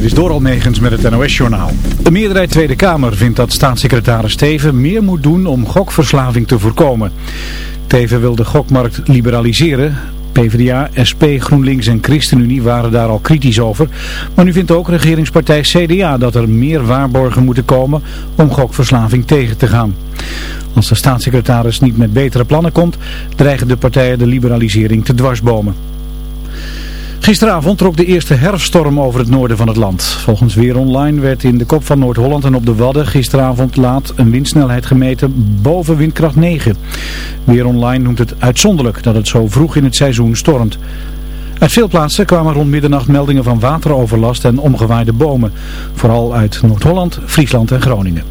Dit is Doral Negens met het NOS-journaal. De meerderheid Tweede Kamer vindt dat staatssecretaris Teven meer moet doen om gokverslaving te voorkomen. Teven wil de gokmarkt liberaliseren. PvdA, SP, GroenLinks en ChristenUnie waren daar al kritisch over. Maar nu vindt ook regeringspartij CDA dat er meer waarborgen moeten komen om gokverslaving tegen te gaan. Als de staatssecretaris niet met betere plannen komt, dreigen de partijen de liberalisering te dwarsbomen. Gisteravond trok de eerste herfststorm over het noorden van het land. Volgens Weer Online werd in de kop van Noord-Holland en op de Wadden gisteravond laat een windsnelheid gemeten boven windkracht 9. Weer Online noemt het uitzonderlijk dat het zo vroeg in het seizoen stormt. Uit veel plaatsen kwamen rond middernacht meldingen van wateroverlast en omgewaaide bomen. Vooral uit Noord-Holland, Friesland en Groningen.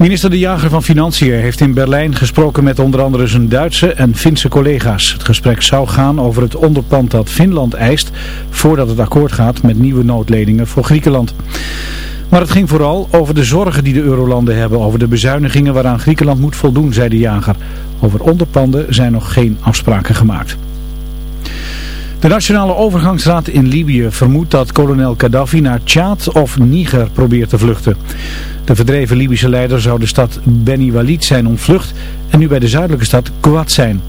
Minister De Jager van Financiën heeft in Berlijn gesproken met onder andere zijn Duitse en Finse collega's. Het gesprek zou gaan over het onderpand dat Finland eist voordat het akkoord gaat met nieuwe noodleningen voor Griekenland. Maar het ging vooral over de zorgen die de eurolanden hebben over de bezuinigingen waaraan Griekenland moet voldoen, zei De Jager. Over onderpanden zijn nog geen afspraken gemaakt. De Nationale Overgangsraad in Libië vermoedt dat kolonel Gaddafi naar Tjaad of Niger probeert te vluchten. De verdreven Libische leider zou de stad Beni Walid zijn ontvlucht en nu bij de zuidelijke stad Kouat zijn.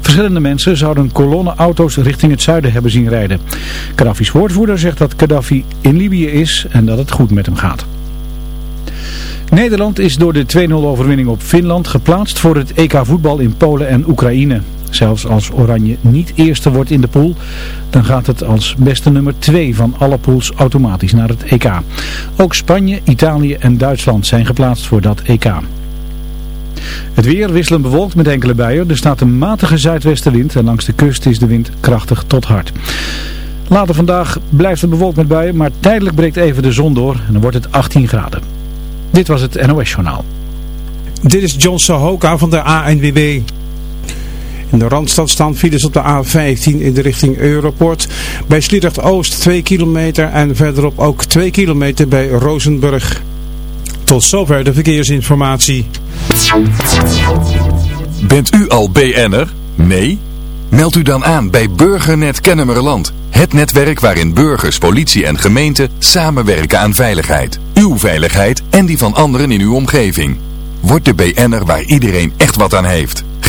Verschillende mensen zouden een kolonne auto's richting het zuiden hebben zien rijden. Gaddafi's woordvoerder zegt dat Gaddafi in Libië is en dat het goed met hem gaat. Nederland is door de 2-0 overwinning op Finland geplaatst voor het EK voetbal in Polen en Oekraïne. Zelfs als Oranje niet eerste wordt in de pool, dan gaat het als beste nummer 2 van alle pools automatisch naar het EK. Ook Spanje, Italië en Duitsland zijn geplaatst voor dat EK. Het weer wisselend bewolkt met enkele buien. Er staat een matige zuidwestenwind en langs de kust is de wind krachtig tot hard. Later vandaag blijft het bewolkt met buien, maar tijdelijk breekt even de zon door en dan wordt het 18 graden. Dit was het NOS Journaal. Dit is John Sahoka van de ANWB. In de Randstad staan files op de A15 in de richting Europort. Bij Sliedrecht Oost 2 kilometer en verderop ook 2 kilometer bij Rozenburg. Tot zover de verkeersinformatie. Bent u al BN'er? Nee? Meld u dan aan bij Burgernet Kennemerland. Het netwerk waarin burgers, politie en gemeente samenwerken aan veiligheid. Uw veiligheid en die van anderen in uw omgeving. Word de BN'er waar iedereen echt wat aan heeft.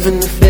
loving the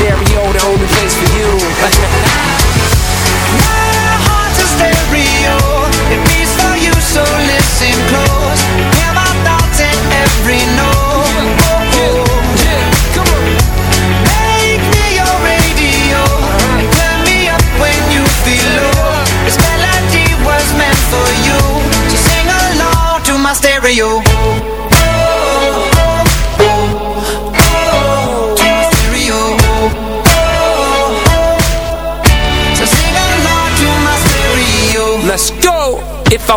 stereo, the only place for you. My heart's a stereo. I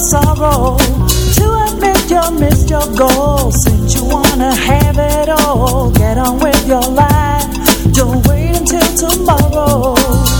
sorrow to admit you missed your goal. Since you wanna have it all, get on with your life. Don't wait until tomorrow.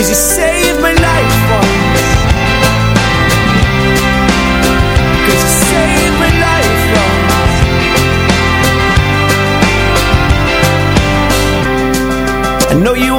Cause you saved my life once Cause you saved my life once I know you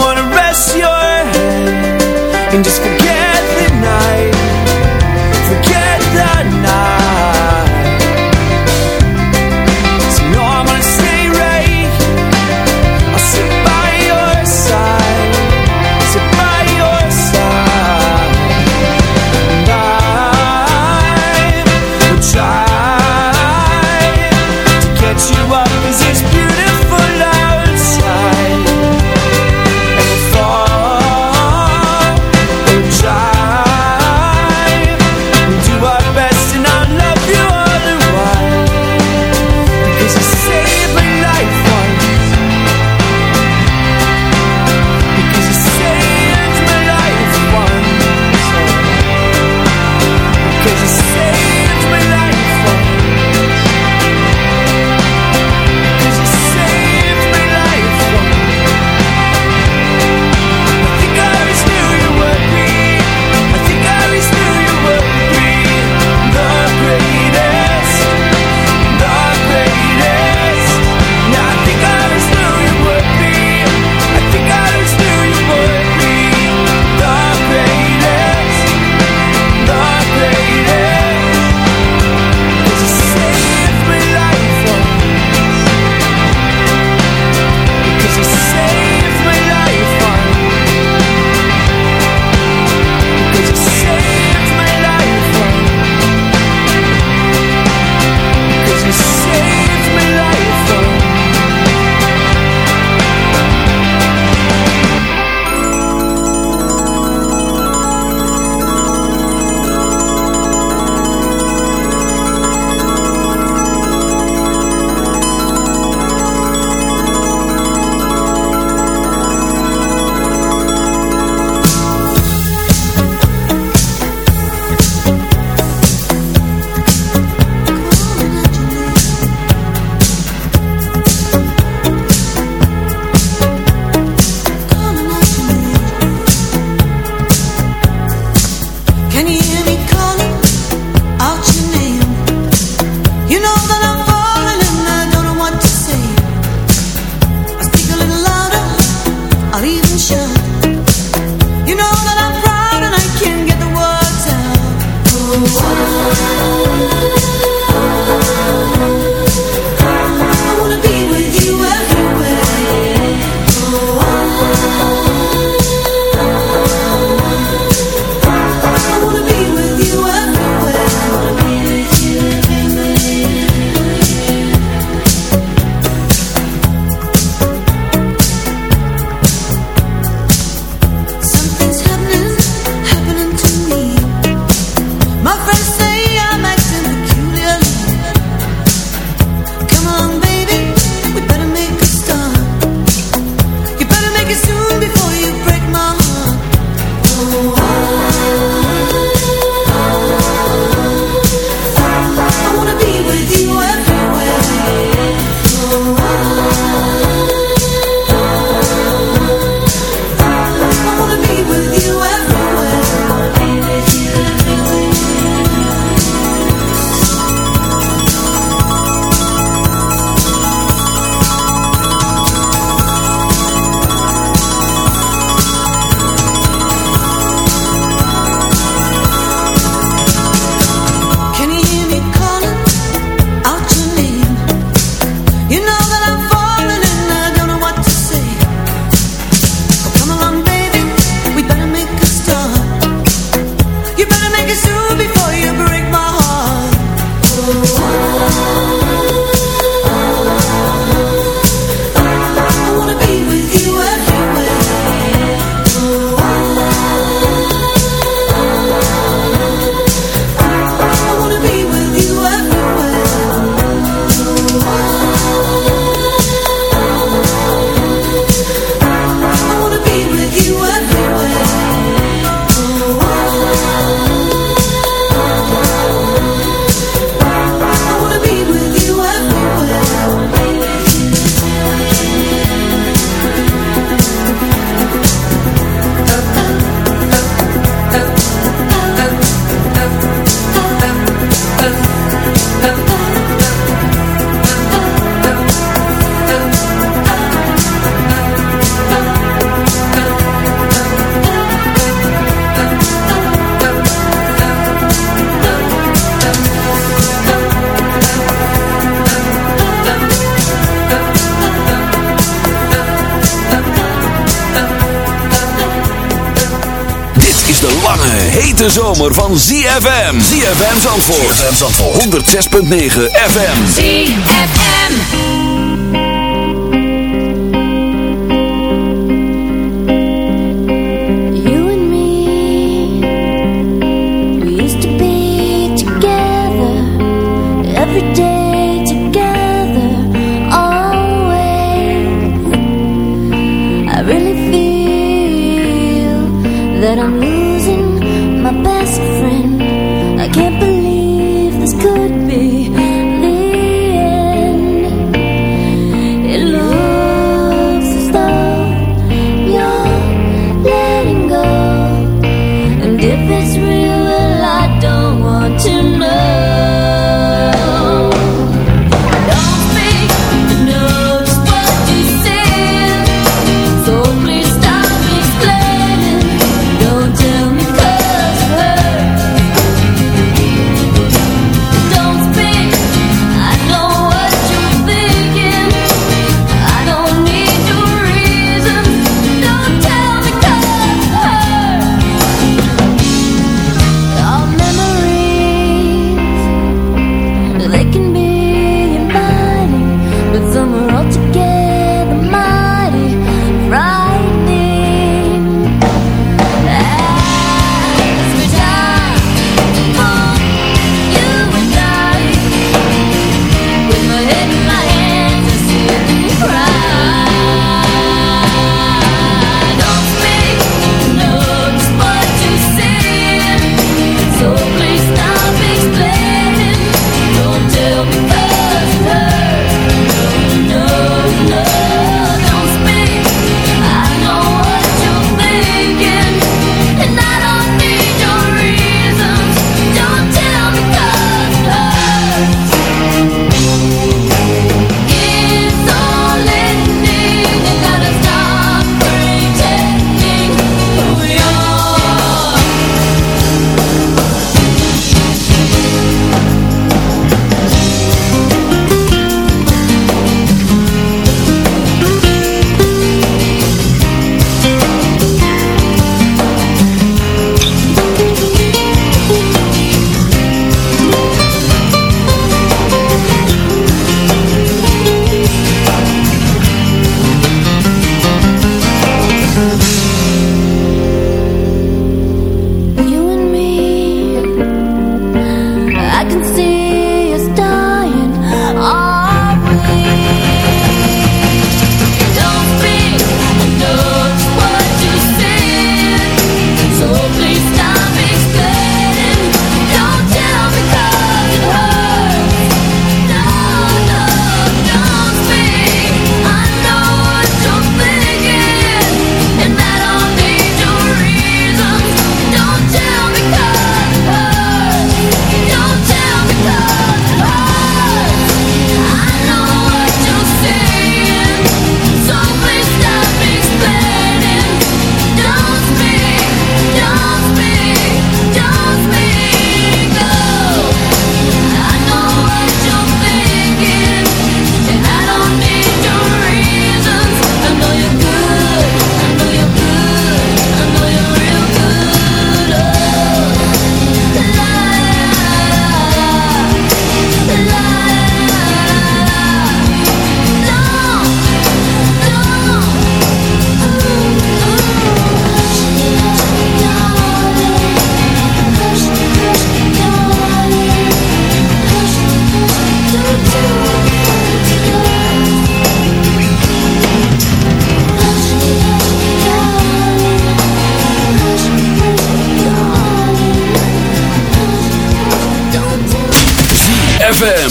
106.9 FM. ZFM.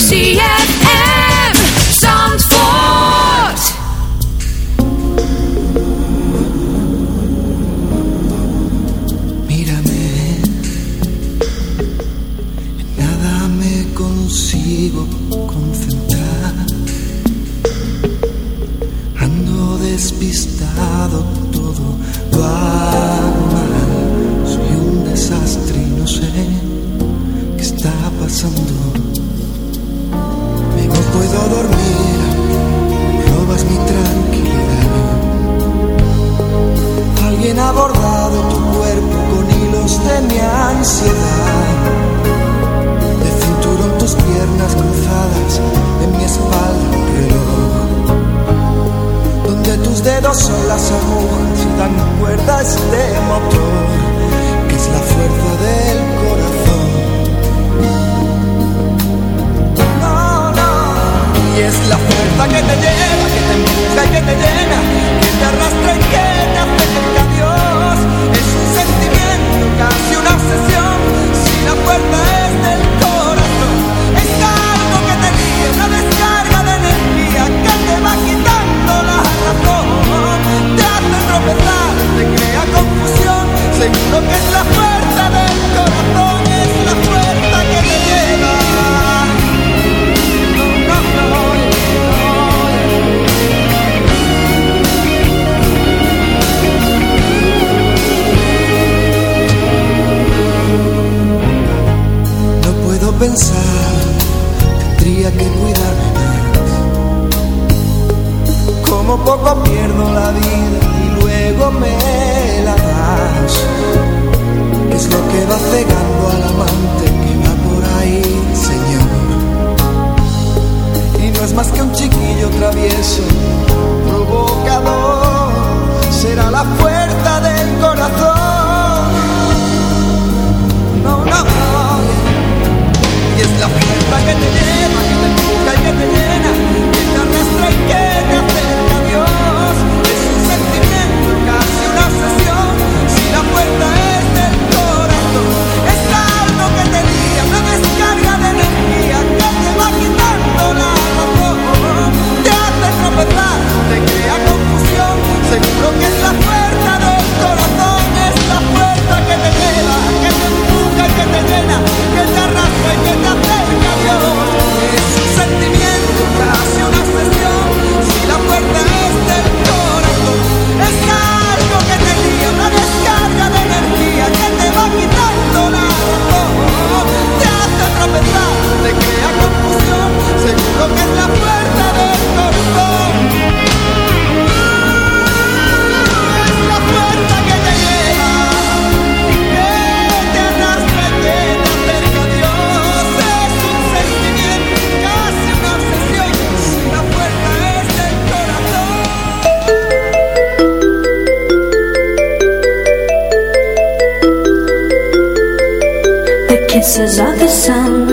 FM. kisses of the sun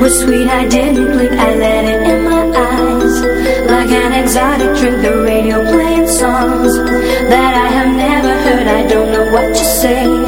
were sweet. I didn't blink, I let it in my eyes. Like an exotic drink, the radio playing songs that I have never heard. I don't know what to say.